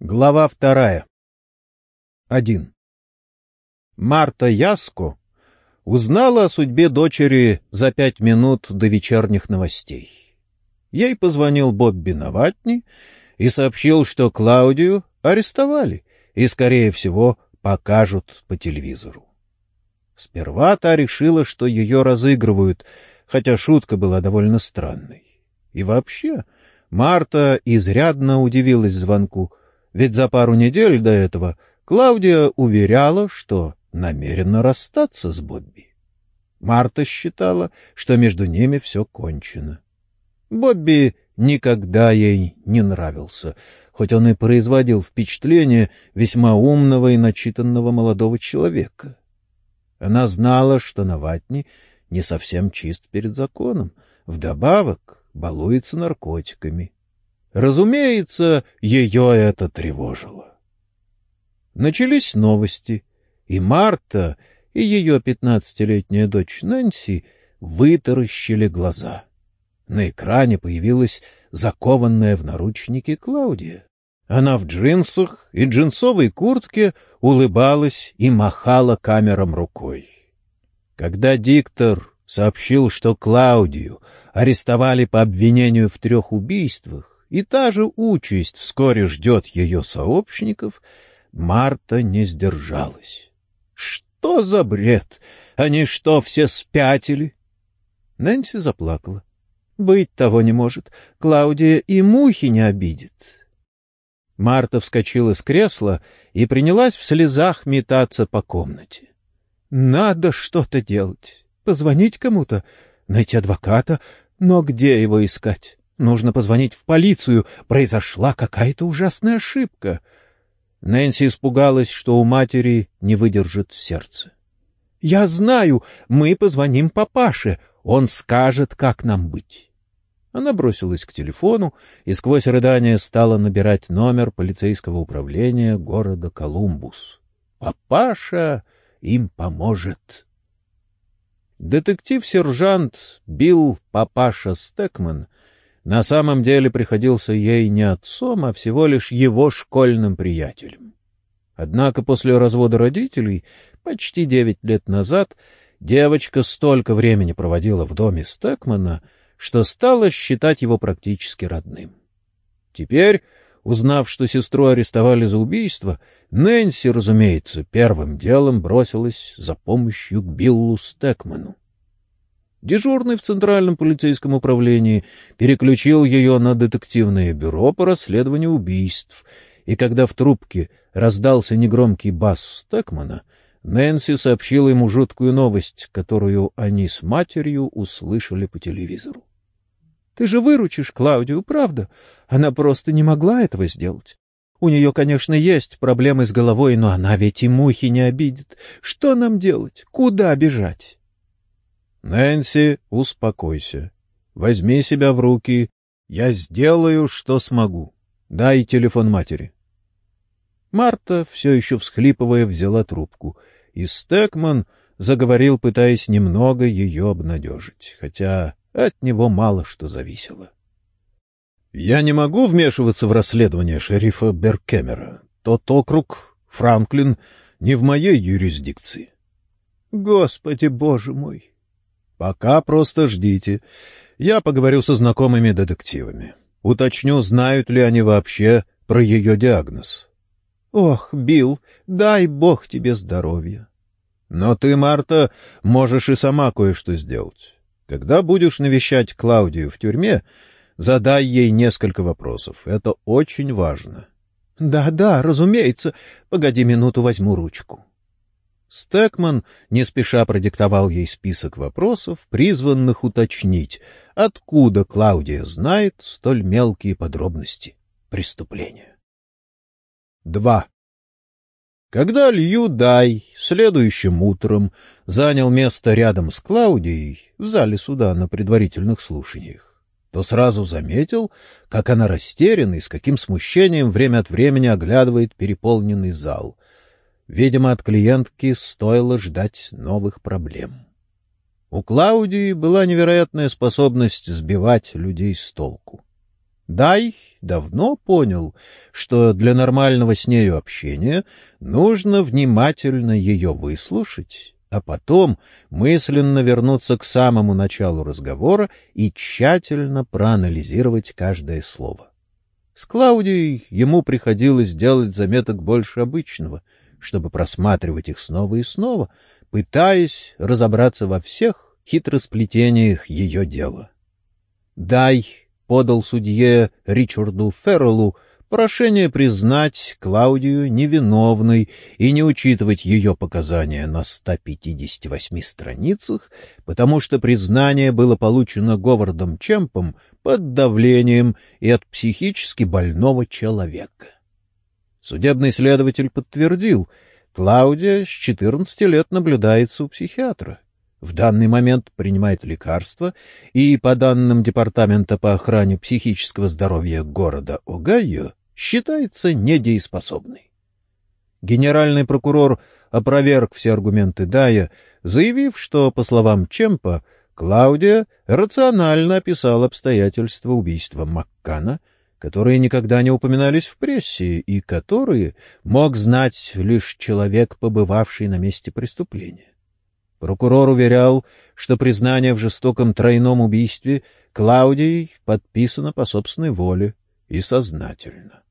Глава вторая. Один. Марта Яско узнала о судьбе дочери за пять минут до вечерних новостей. Ей позвонил Бобби Наватни и сообщил, что Клаудию арестовали и, скорее всего, покажут по телевизору. Сперва та решила, что ее разыгрывают, хотя шутка была довольно странной. И вообще, Марта изрядно удивилась звонку, ведь за пару недель до этого Клаудия уверяла, что намерена расстаться с Бобби. Марта считала, что между ними все кончено. Бобби никогда ей не нравился, хоть он и производил впечатление весьма умного и начитанного молодого человека. Она знала, что Наватни не совсем чист перед законом, вдобавок балуется наркотиками. Разумеется, ее это тревожило. Начались новости, и Марта и ее пятнадцатилетняя дочь Нэнси вытаращили глаза. На экране появилась закованная в наручники Клаудия. Она в джинсах и джинсовой куртке улыбалась и махала камерам рукой. Когда диктор сообщил, что Клаудию арестовали по обвинению в трех убийствах, и та же участь вскоре ждет ее сообщников, Марта не сдержалась. Что за бред? Они что, все спятили? Нэнси заплакала. Быть того не может. Клаудия и мухи не обидит. Марта вскочила с кресла и принялась в слезах метаться по комнате. Надо что-то делать. Позвонить кому-то, найти адвоката. Но где его искать? Нужно позвонить в полицию. Произошла какая-то ужасная ошибка. Нэнси испугалась, что у матери не выдержит сердце. — Я знаю, мы позвоним папаше. Он скажет, как нам быть. Она бросилась к телефону и сквозь рыдания стала набирать номер полицейского управления города Колумбус. Папаша им поможет. Детектив-сержант Билл Папаша Стекман на самом деле приходился ей не отцом, а всего лишь его школьным приятелем. Однако после развода родителей, почти девять лет назад, девочка столько времени проводила в доме Стекмана, что стала считать его практически родным. Теперь Узнав, что сестру арестовали за убийство, Нэнси, разумеется, первым делом бросилась за помощью к Биллу Стекману. Дежурный в Центральном полицейском управлении переключил ее на детективное бюро по расследованию убийств, и когда в трубке раздался негромкий бас Стекмана, Нэнси сообщила ему жуткую новость, которую они с матерью услышали по телевизору. Ты же выручишь Клаудию, правда? Она просто не могла этого сделать. У нее, конечно, есть проблемы с головой, но она ведь и мухи не обидит. Что нам делать? Куда бежать? Нэнси, успокойся. Возьми себя в руки. Я сделаю, что смогу. Дай телефон матери. Марта, все еще всхлипывая, взяла трубку, и Стекман заговорил, пытаясь немного ее обнадежить, хотя от него мало что зависело. «Я не могу вмешиваться в расследование шерифа Беркемера. Тот округ, Франклин, не в моей юрисдикции». «Господи, боже мой!» «Пока просто ждите. Я поговорю со знакомыми детективами. Уточню, знают ли они вообще про ее диагноз». «Ох, Билл, дай бог тебе здоровья!» «Но ты, Марта, можешь и сама кое-что сделать. Когда будешь навещать Клаудию в тюрьме, задай ей несколько вопросов. Это очень важно. Да, да, разумеется. Погоди минуту, возьму ручку. Стекман не спеша продиктовал ей список вопросов, призванных уточнить, откуда Клаудия знает столь мелкие подробности преступления. 2. Когда Лью Дай следующим утром занял место рядом с Клаудией в зале суда на предварительных слушаниях, то сразу заметил, как она растеряна и с каким смущением время от времени оглядывает переполненный зал. Видимо, от клиентки стоило ждать новых проблем. У Клаудии была невероятная способность сбивать людей с толку. Дай давно понял, что для нормального с нею общения нужно внимательно ее выслушать, а потом мысленно вернуться к самому началу разговора и тщательно проанализировать каждое слово. С Клаудией ему приходилось делать заметок больше обычного, чтобы просматривать их снова и снова, пытаясь разобраться во всех хитросплетениях ее дела. «Дай», — подал судье Ричарду Ферреллу, прошение признать Клаудию невиновной и не учитывать ее показания на 158 страницах, потому что признание было получено Говардом Чемпом под давлением и от психически больного человека. Судебный следователь подтвердил, Клаудия с 14 лет наблюдается у психиатра. В данный момент принимает лекарства и, по данным Департамента по охране психического здоровья города Огайо, считается недееспособной. Генеральный прокурор опроверг все аргументы Дая, заявив, что, по словам Чемпа, Клаудия рационально описала обстоятельства убийства Маккана, которые никогда не упоминались в прессе и которые мог знать лишь человек, побывавший на месте преступления. Прокурор уверял, что признание в жестоком тройном убийстве Клаудией подписано по собственной воле и сознательно.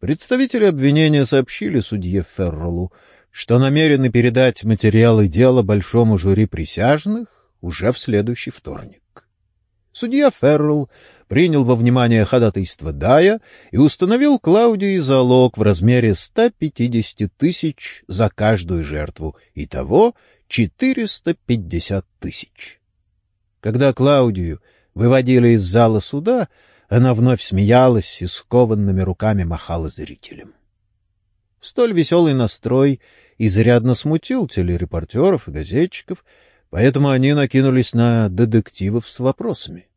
Представители обвинения сообщили судье Ферролу, что намерены передать материалы дела большому жюри присяжных уже в следующий вторник. Судья Феррелл принял во внимание ходатайство Дая и установил Клаудии залог в размере 150 тысяч за каждую жертву, итого 450 тысяч. Когда Клаудию выводили из зала суда, она вновь смеялась и скованными руками махала зрителям. Столь веселый настрой изрядно смутил телерепортеров и газетчиков, поэтому они накинулись на детективов с вопросами.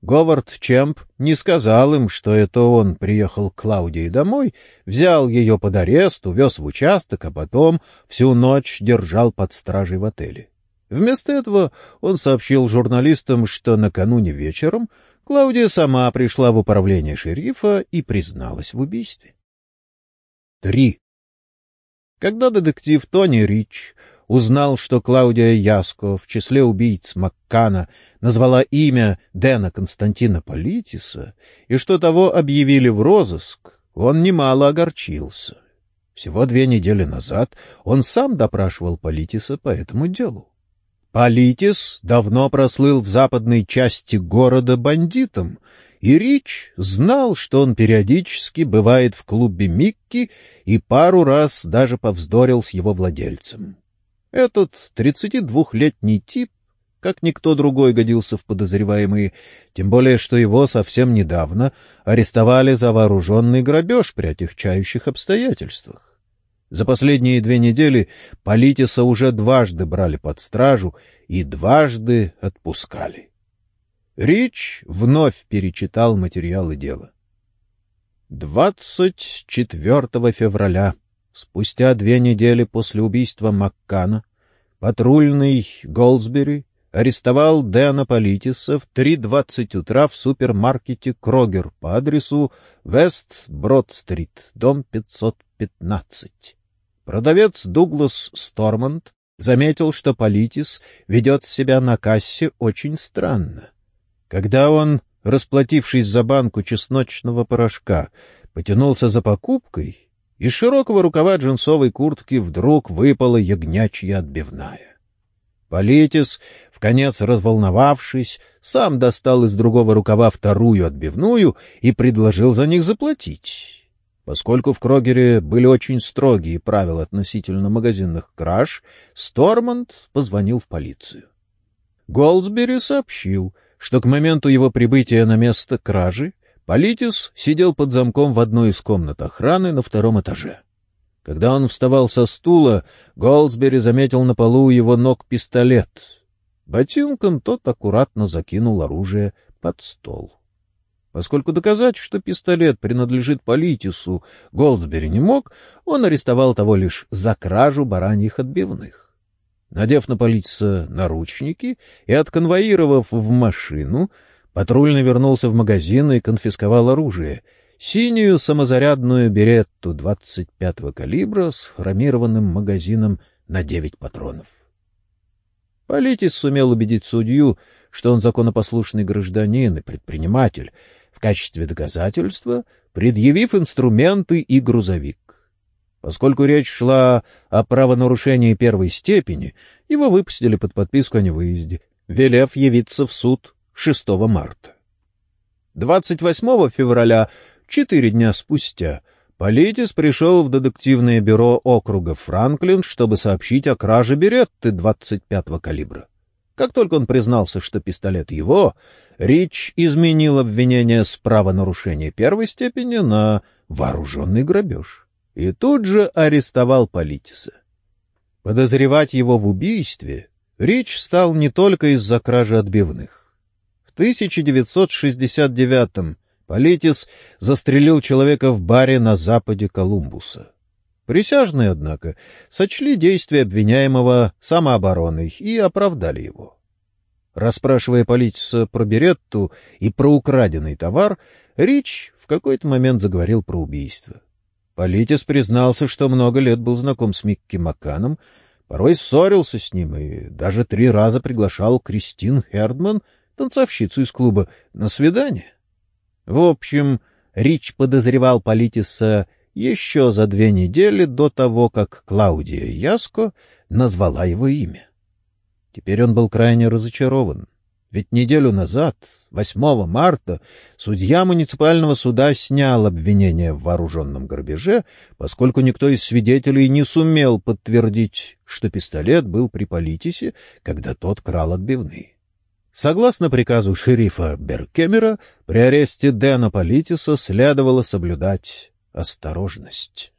Говард Чемп не сказал им, что это он приехал к Клаудии домой, взял ее под арест, увез в участок, а потом всю ночь держал под стражей в отеле. Вместо этого он сообщил журналистам, что накануне вечером Клаудия сама пришла в управление шерифа и призналась в убийстве. Три. Когда детектив Тони Рич узнал, что Клаудия Яско в числе убийц Маккана назвала имя Дэна Константина Политиса и что того объявили в розыск, он немало огорчился. Всего две недели назад он сам допрашивал Политиса по этому делу. Политис давно прослыл в западной части города бандитом, и Рич знал, что он периодически бывает в клубе Микки и пару раз даже повздорил с его владельцем. Этот 32-летний тип, как никто другой, годился в подозреваемые, тем более, что его совсем недавно арестовали за вооруженный грабеж при отягчающих обстоятельствах. За последние две недели Политиса уже дважды брали под стражу и дважды отпускали. Рич вновь перечитал материалы дела. 24 февраля, спустя две недели после убийства Маккана, патрульный Голдсбери арестовал Дэна Политиса в 3.20 утра в супермаркете «Крогер» по адресу Вест-Брод-стрит, дом 515. Продавец Дуглас Сторманд заметил, что Политис ведет себя на кассе очень странно. Когда он, расплатившись за банку чесночного порошка, потянулся за покупкой, из широкого рукава джинсовой куртки вдруг выпала ягнячья отбивная. Политис, в конец разволновавшись, сам достал из другого рукава вторую отбивную и предложил за них заплатить. Поскольку в Крогере были очень строгие правила относительно магазинных краж, Сторманд позвонил в полицию. Голдсбери сообщил, что к моменту его прибытия на место кражи Политис сидел под замком в одной из комнат охраны на втором этаже. Когда он вставал со стула, Голдсбери заметил на полу у его ног пистолет. Ботинком тот аккуратно закинул оружие под стол. Поскольку доказать, что пистолет принадлежит Политису, Голдсбери не мог, он арестовал того лишь за кражу бараньих отбивных. Надев на Политиса наручники и отконвоировав в машину, Патрульный вернулся в магазин и конфисковал оружие — синюю самозарядную беретту 25-го калибра с хромированным магазином на 9 патронов. Политис сумел убедить судью, что он законопослушный гражданин и предприниматель, в качестве доказательства предъявив инструменты и грузовик. Поскольку речь шла о правонарушении первой степени, его выпустили под подписку о невыезде, велев явиться в суд 6 марта. 28 февраля, четыре дня спустя, Политис пришел в детективное бюро округа Франклин, чтобы сообщить о краже беретты 25-го калибра. Как только он признался, что пистолет его, Рич изменил обвинение с правонарушения первой степени на вооруженный грабеж и тут же арестовал Политиса. Подозревать его в убийстве Рич стал не только из-за кражи отбивных. В 1969-м Политис застрелил человека в баре на западе Колумбуса. Присяжные, однако, сочли действия обвиняемого самообороной и оправдали его. Расспрашивая Политиса про Беретту и про украденный товар, Рич в какой-то момент заговорил про убийство. Политис признался, что много лет был знаком с Микки Макканом, порой ссорился с ним и даже три раза приглашал Кристин Хердман, танцовщицу из клуба, на свидание. В общем, Рич подозревал Политиса еще за две недели до того, как Клаудия Яско назвала его имя. Теперь он был крайне разочарован. Ведь неделю назад, 8 марта, судья муниципального суда снял обвинение в вооруженном грабеже, поскольку никто из свидетелей не сумел подтвердить, что пистолет был при Политисе, когда тот крал отбивные. Согласно приказу шерифа Беркемера, при аресте Дэна Политиса следовало соблюдать осторожность.